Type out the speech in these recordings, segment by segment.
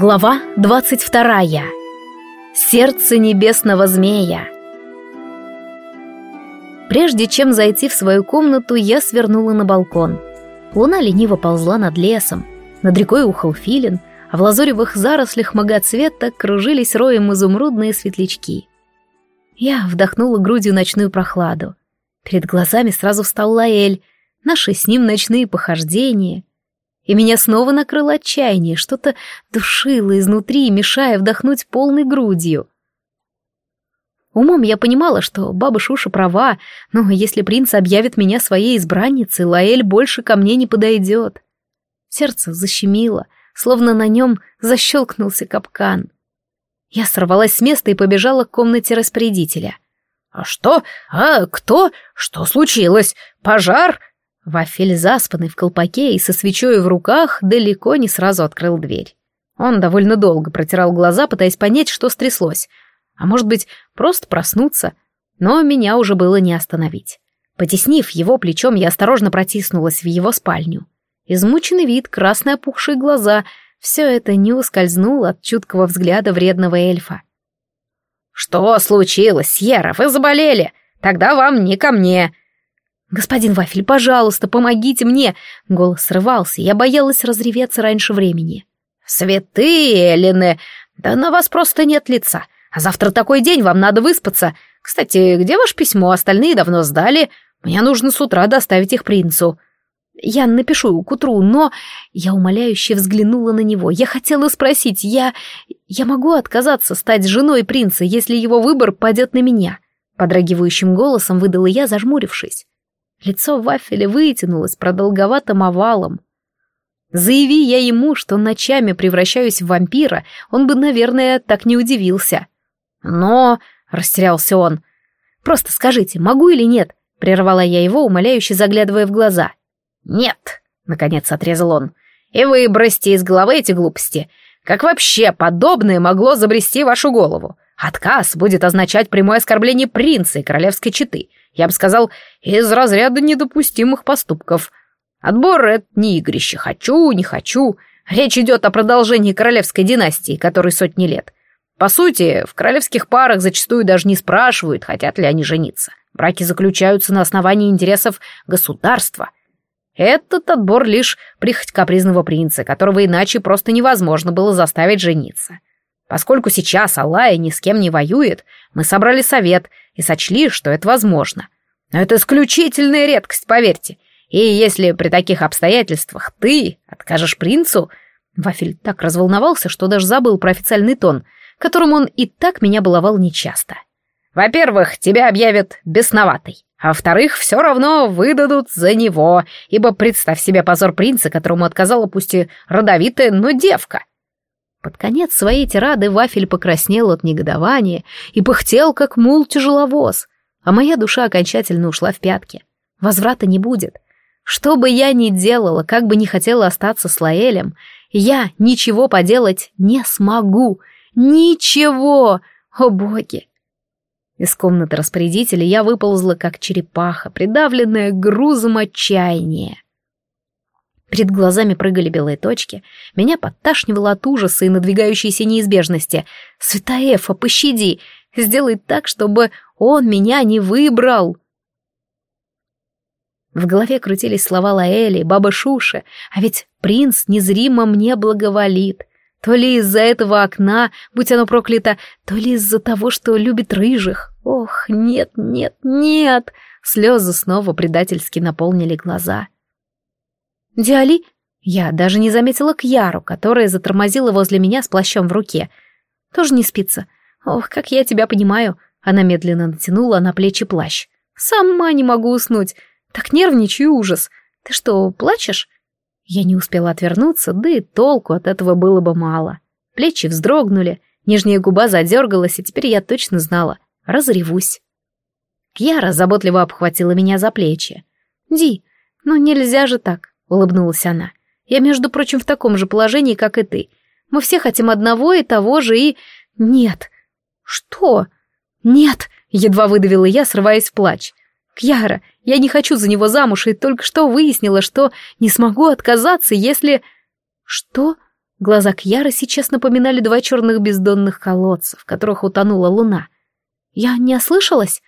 Глава двадцать вторая. Сердце небесного змея. Прежде чем зайти в свою комнату, я свернула на балкон. Луна лениво ползла над лесом. Над рекой ухал филин, а в лазоревых зарослях многоцвета кружились роем изумрудные светлячки. Я вдохнула грудью ночную прохладу. Перед глазами сразу встал Лаэль, наши с ним ночные похождения — и меня снова накрыло отчаяние, что-то душило изнутри, мешая вдохнуть полной грудью. Умом я понимала, что баба Шуша права, но если принц объявит меня своей избранницей, Лаэль больше ко мне не подойдет. Сердце защемило, словно на нем защелкнулся капкан. Я сорвалась с места и побежала к комнате распорядителя. «А что? А кто? Что случилось? Пожар? Вафель, заспанный в колпаке и со свечой в руках, далеко не сразу открыл дверь. Он довольно долго протирал глаза, пытаясь понять, что стряслось. А может быть, просто проснуться. Но меня уже было не остановить. Потеснив его плечом, я осторожно протиснулась в его спальню. Измученный вид, красные опухшие глаза — все это не ускользнуло от чуткого взгляда вредного эльфа. «Что случилось, Сьерра? Вы заболели? Тогда вам не ко мне!» «Господин Вафель, пожалуйста, помогите мне!» Голос срывался, я боялась разреветься раньше времени. «Святые, Элены! Да на вас просто нет лица. А завтра такой день, вам надо выспаться. Кстати, где ваше письмо? Остальные давно сдали. Мне нужно с утра доставить их принцу». «Я напишу к утру, но...» Я умоляюще взглянула на него. «Я хотела спросить, я... Я могу отказаться стать женой принца, если его выбор падет на меня?» Подрагивающим голосом выдала я, зажмурившись. Лицо вафеля вытянулось продолговатым овалом. Заяви я ему, что ночами превращаюсь в вампира, он бы, наверное, так не удивился. Но... — растерялся он. «Просто скажите, могу или нет?» — прервала я его, умоляюще заглядывая в глаза. «Нет», — наконец отрезал он. «И вы бросьте из головы эти глупости. Как вообще подобное могло забрести вашу голову? Отказ будет означать прямое оскорбление принца и королевской четы. Я бы сказал, из разряда недопустимых поступков. Отбор — это не игрище. Хочу, не хочу. Речь идет о продолжении королевской династии, которой сотни лет. По сути, в королевских парах зачастую даже не спрашивают, хотят ли они жениться. Браки заключаются на основании интересов государства. Этот отбор лишь прихоть капризного принца, которого иначе просто невозможно было заставить жениться. Поскольку сейчас Аллая ни с кем не воюет, мы собрали совет и сочли, что это возможно. Но это исключительная редкость, поверьте. И если при таких обстоятельствах ты откажешь принцу... Вафель так разволновался, что даже забыл про официальный тон, которым он и так меня баловал нечасто. Во-первых, тебя объявят бесноватой, а во-вторых, все равно выдадут за него, ибо представь себе позор принца, которому отказала пусть и родовитая, но девка. Под конец своей тирады вафель покраснел от негодования и пыхтел, как мул-тяжеловоз, а моя душа окончательно ушла в пятки. Возврата не будет. Что бы я ни делала, как бы ни хотела остаться с Лаэлем, я ничего поделать не смогу. Ничего! О боги! Из комнаты распорядителя я выползла, как черепаха, придавленная грузом отчаяния. Перед глазами прыгали белые точки. Меня подташнивало от ужаса и надвигающейся неизбежности. «Святаэфа, пощади! Сделай так, чтобы он меня не выбрал!» В голове крутились слова Лаэли, баба Шуши, а ведь принц незримо мне благоволит. То ли из-за этого окна, будь оно проклято, то ли из-за того, что любит рыжих. Ох, нет, нет, нет! Слезы снова предательски наполнили глаза. «Диали?» Я даже не заметила Кьяру, которая затормозила возле меня с плащом в руке. «Тоже не спится? Ох, как я тебя понимаю!» Она медленно натянула на плечи плащ. «Сама не могу уснуть. Так нервничаю ужас. Ты что, плачешь?» Я не успела отвернуться, да и толку от этого было бы мало. Плечи вздрогнули, нижняя губа задергалась, и теперь я точно знала. Разревусь. Кьяра заботливо обхватила меня за плечи. «Ди, ну нельзя же так. — улыбнулась она. «Я, между прочим, в таком же положении, как и ты. Мы все хотим одного и того же, и... Нет!» «Что?» «Нет!» — едва выдавила я, срываясь в плач. «Кьяра, я не хочу за него замуж, и только что выяснила, что не смогу отказаться, если...» «Что?» Глаза Кьяры сейчас напоминали два черных бездонных колодца, в которых утонула луна. Я не ослышалась?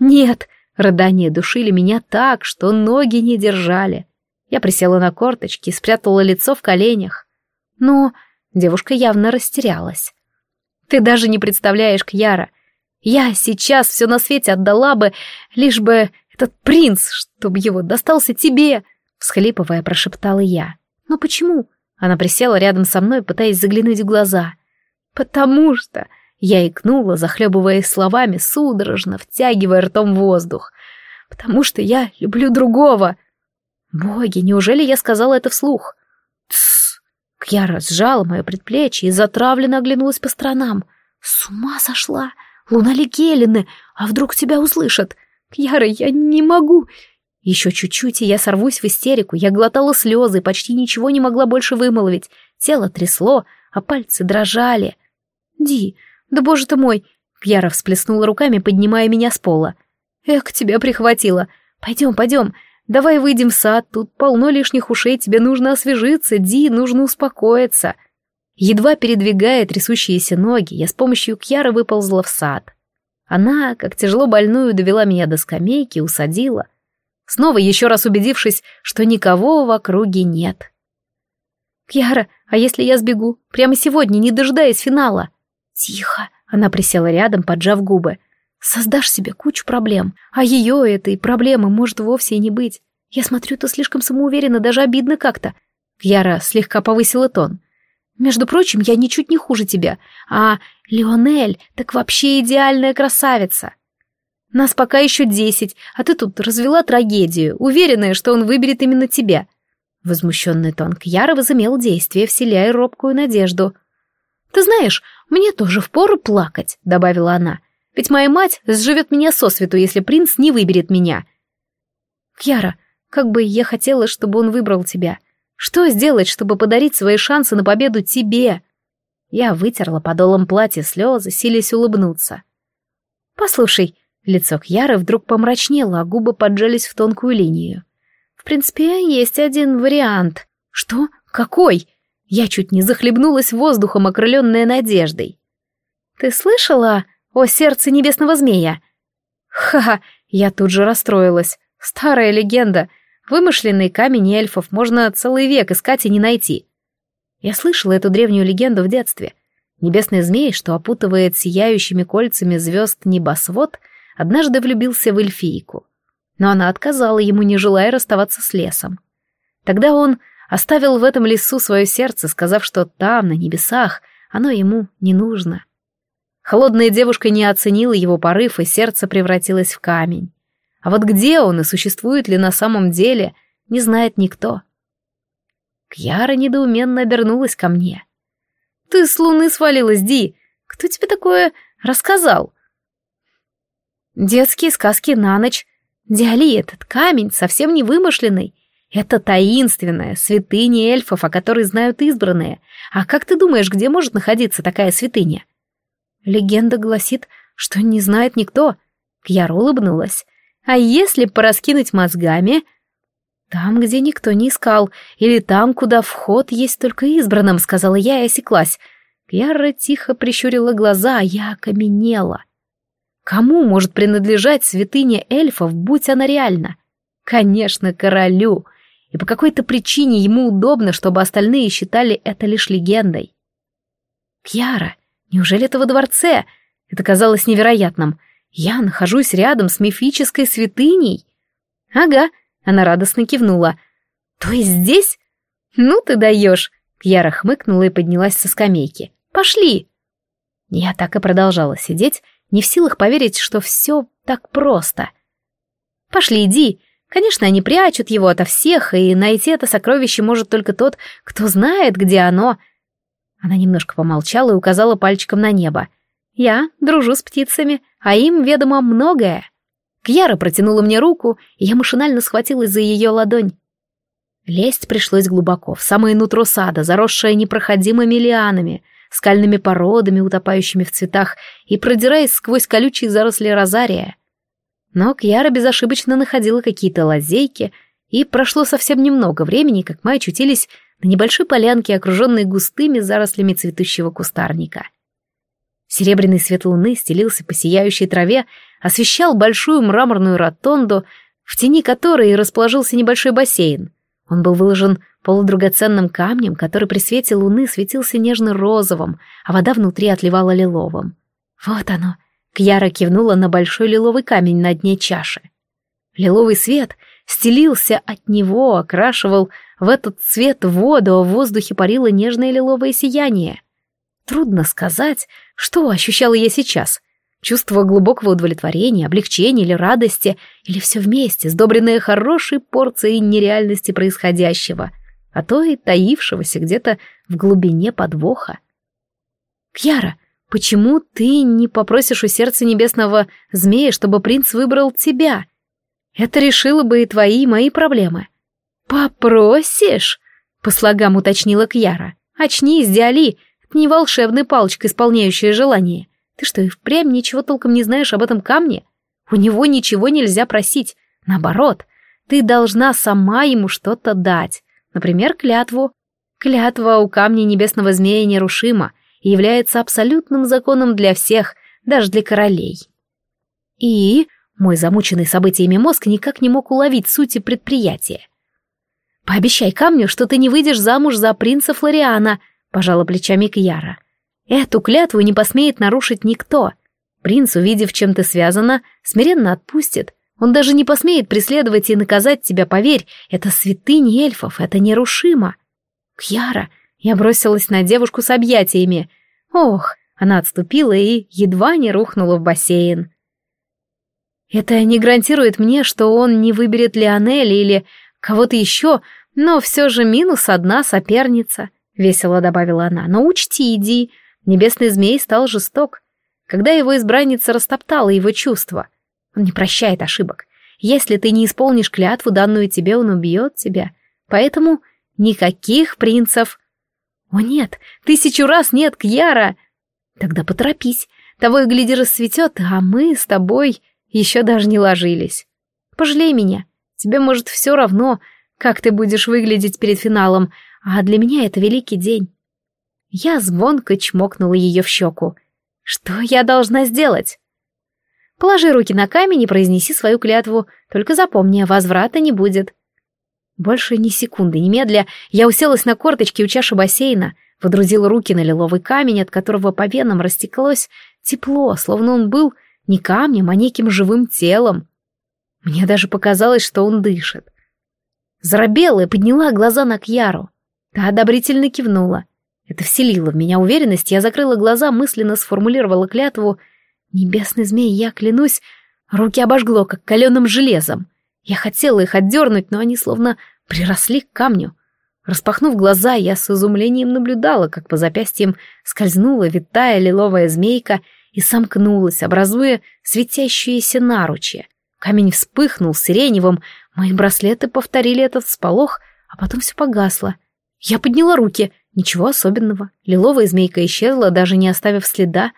Нет, рыдания душили меня так, что ноги не держали. Я присела на корточки и спрятала лицо в коленях. Но девушка явно растерялась. Ты даже не представляешь, Кьяра. Я сейчас все на свете отдала бы, лишь бы этот принц, чтобы его достался тебе, всхлипывая, прошептала я. Но почему? Она присела рядом со мной, пытаясь заглянуть в глаза. «Потому что...» Я икнула, захлебываясь словами, судорожно втягивая ртом воздух. «Потому что я люблю другого!» «Боги, неужели я сказала это вслух?» «Тссс!» Кьяра сжала мое предплечье и затравленно оглянулась по сторонам. «С ума сошла! Луна ли? А вдруг тебя услышат? Кьяра, я не могу! Еще чуть-чуть, и я сорвусь в истерику. Я глотала слезы, почти ничего не могла больше вымолвить. Тело трясло, а пальцы дрожали. «Ди, да боже ты мой!» Кьяра всплеснула руками, поднимая меня с пола. «Эх, тебя прихватило. Пойдем, пойдем. Давай выйдем в сад, тут полно лишних ушей, тебе нужно освежиться, Ди, нужно успокоиться». Едва передвигая трясущиеся ноги, я с помощью Кьяры выползла в сад. Она, как тяжело больную, довела меня до скамейки, усадила — снова еще раз убедившись, что никого в округе нет. «Кьяра, а если я сбегу? Прямо сегодня, не дожидаясь финала?» «Тихо!» — она присела рядом, поджав губы. «Создашь себе кучу проблем, а ее этой проблемы может вовсе и не быть. Я смотрю, ты слишком самоуверенно, даже обидно как-то». Кьяра слегка повысила тон. «Между прочим, я ничуть не хуже тебя, а Леонель так вообще идеальная красавица. Нас пока еще десять, а ты тут развела трагедию, уверенная, что он выберет именно тебя». Возмущенный тон Кьяра возымел действие, вселяя робкую надежду. «Ты знаешь, мне тоже впору плакать», — добавила она. «Ведь моя мать сживет меня сосвету, если принц не выберет меня». «Кьяра, как бы я хотела, чтобы он выбрал тебя. Что сделать, чтобы подарить свои шансы на победу тебе?» Я вытерла подолом платья слезы, силясь улыбнуться. «Послушай», Лицо Кьяры вдруг помрачнело, а губы поджались в тонкую линию. В принципе, есть один вариант. Что? Какой? Я чуть не захлебнулась воздухом, окрыленная надеждой. Ты слышала о сердце небесного змея? Ха-ха, я тут же расстроилась. Старая легенда. Вымышленный камень эльфов можно целый век искать и не найти. Я слышала эту древнюю легенду в детстве. Небесный змей, что опутывает сияющими кольцами звезд небосвод, однажды влюбился в эльфийку. Но она отказала ему, не желая расставаться с лесом. Тогда он оставил в этом лесу свое сердце, сказав, что там, на небесах, оно ему не нужно. Холодная девушка не оценила его порыв, и сердце превратилось в камень. А вот где он и существует ли на самом деле, не знает никто. Кьяра недоуменно обернулась ко мне. «Ты с луны свалилась, Ди! Кто тебе такое рассказал?» Детские сказки на ночь. Диали, этот камень совсем не вымышленный. Это таинственная святыня эльфов, о которой знают избранные. А как ты думаешь, где может находиться такая святыня? Легенда гласит, что не знает никто. Кьяра улыбнулась. А если пораскинуть мозгами? Там, где никто не искал, или там, куда вход есть только избранным, сказала я и осеклась. Кьяра тихо прищурила глаза, а я окаменела. Кому может принадлежать святыня эльфов, будь она реальна? Конечно, королю. И по какой-то причине ему удобно, чтобы остальные считали это лишь легендой. Кьяра, неужели это во дворце? Это казалось невероятным. Я нахожусь рядом с мифической святыней. Ага, она радостно кивнула. То есть здесь? Ну ты даешь. Кьяра хмыкнула и поднялась со скамейки. Пошли. Я так и продолжала сидеть, не в силах поверить, что все так просто. «Пошли, иди. Конечно, они прячут его ото всех, и найти это сокровище может только тот, кто знает, где оно». Она немножко помолчала и указала пальчиком на небо. «Я дружу с птицами, а им ведомо многое». Кьяра протянула мне руку, и я машинально схватилась за ее ладонь. Лезть пришлось глубоко, в самое нутро сада, заросшее непроходимыми лианами, скальными породами, утопающими в цветах, и продираясь сквозь колючие заросли розария. Но Кьяра безошибочно находила какие-то лазейки, и прошло совсем немного времени, как мы очутились на небольшой полянке, окруженной густыми зарослями цветущего кустарника. Серебряный свет луны стелился по сияющей траве, освещал большую мраморную ротонду, в тени которой расположился небольшой бассейн. Он был выложен полудрагоценным камнем, который при свете луны светился нежно-розовым, а вода внутри отливала лиловым. «Вот оно!» — Кьяра кивнула на большой лиловый камень на дне чаши. Лиловый свет стелился от него, окрашивал в этот цвет воду, а в воздухе парило нежное лиловое сияние. Трудно сказать, что ощущала я сейчас. Чувство глубокого удовлетворения, облегчения или радости, или все вместе, сдобренное хорошей порцией нереальности происходящего, а то и таившегося где-то в глубине подвоха. «Кьяра, почему ты не попросишь у сердца небесного змея, чтобы принц выбрал тебя? Это решило бы и твои, и мои проблемы». «Попросишь?» — по слогам уточнила Кьяра. «Очнись, Диали, это не волшебная палочка, исполняющая желание. Ты что, и впрямь ничего толком не знаешь об этом камне? У него ничего нельзя просить. Наоборот, ты должна сама ему что-то дать. Например, клятву. Клятва у камня небесного змея нерушима и является абсолютным законом для всех, даже для королей. И мой замученный событиями мозг никак не мог уловить сути предприятия. «Пообещай камню, что ты не выйдешь замуж за принца Флориана», — пожала плечами Кьяра. «Эту клятву не посмеет нарушить никто. Принц, увидев, чем ты связана, смиренно отпустит. Он даже не посмеет преследовать и наказать тебя, поверь, это святыни эльфов, это нерушимо». «Кьяра», — я бросилась на девушку с объятиями. «Ох», — она отступила и едва не рухнула в бассейн. «Это не гарантирует мне, что он не выберет Лионель или кого-то еще, но все же минус одна соперница», — весело добавила она. «Но учти, иди, небесный змей стал жесток, когда его избранница растоптала его чувства. Он не прощает ошибок. Если ты не исполнишь клятву, данную тебе, он убьет тебя. Поэтому никаких принцев». «О нет, тысячу раз нет, Кьяра!» «Тогда поторопись, того и гляди расцветет, а мы с тобой еще даже не ложились. Пожалей меня, Тебе, может, все равно, как ты будешь выглядеть перед финалом, а для меня это великий день. Я звонко чмокнула ее в щеку. Что я должна сделать? Положи руки на камень и произнеси свою клятву, только запомни, возврата не будет. Больше ни секунды, немедля, я уселась на корточки у чаши бассейна, водрузила руки на лиловый камень, от которого по венам растеклось тепло, словно он был не камнем, а неким живым телом. Мне даже показалось, что он дышит. Зарабела и подняла глаза на Кьяру. Та одобрительно кивнула. Это вселило в меня уверенность, я закрыла глаза, мысленно сформулировала клятву. «Небесный змей, я клянусь...» Руки обожгло, как каленым железом. Я хотела их отдернуть, но они словно приросли к камню. Распахнув глаза, я с изумлением наблюдала, как по запястьям скользнула витая лиловая змейка и сомкнулась, образуя светящиеся наручи. Камень вспыхнул сиреневым, мои браслеты повторили этот всполох, а потом все погасло. Я подняла руки, ничего особенного. Лиловая змейка исчезла, даже не оставив следа.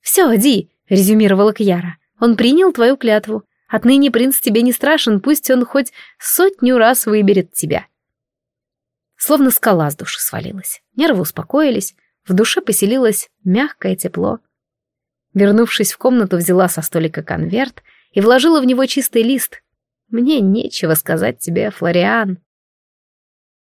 «Все, Ди», — резюмировала Кьяра, — «он принял твою клятву. Отныне принц тебе не страшен, пусть он хоть сотню раз выберет тебя». Словно скала с души свалилась. Нервы успокоились, в душе поселилось мягкое тепло. Вернувшись в комнату, взяла со столика конверт и вложила в него чистый лист. Мне нечего сказать тебе, Флориан.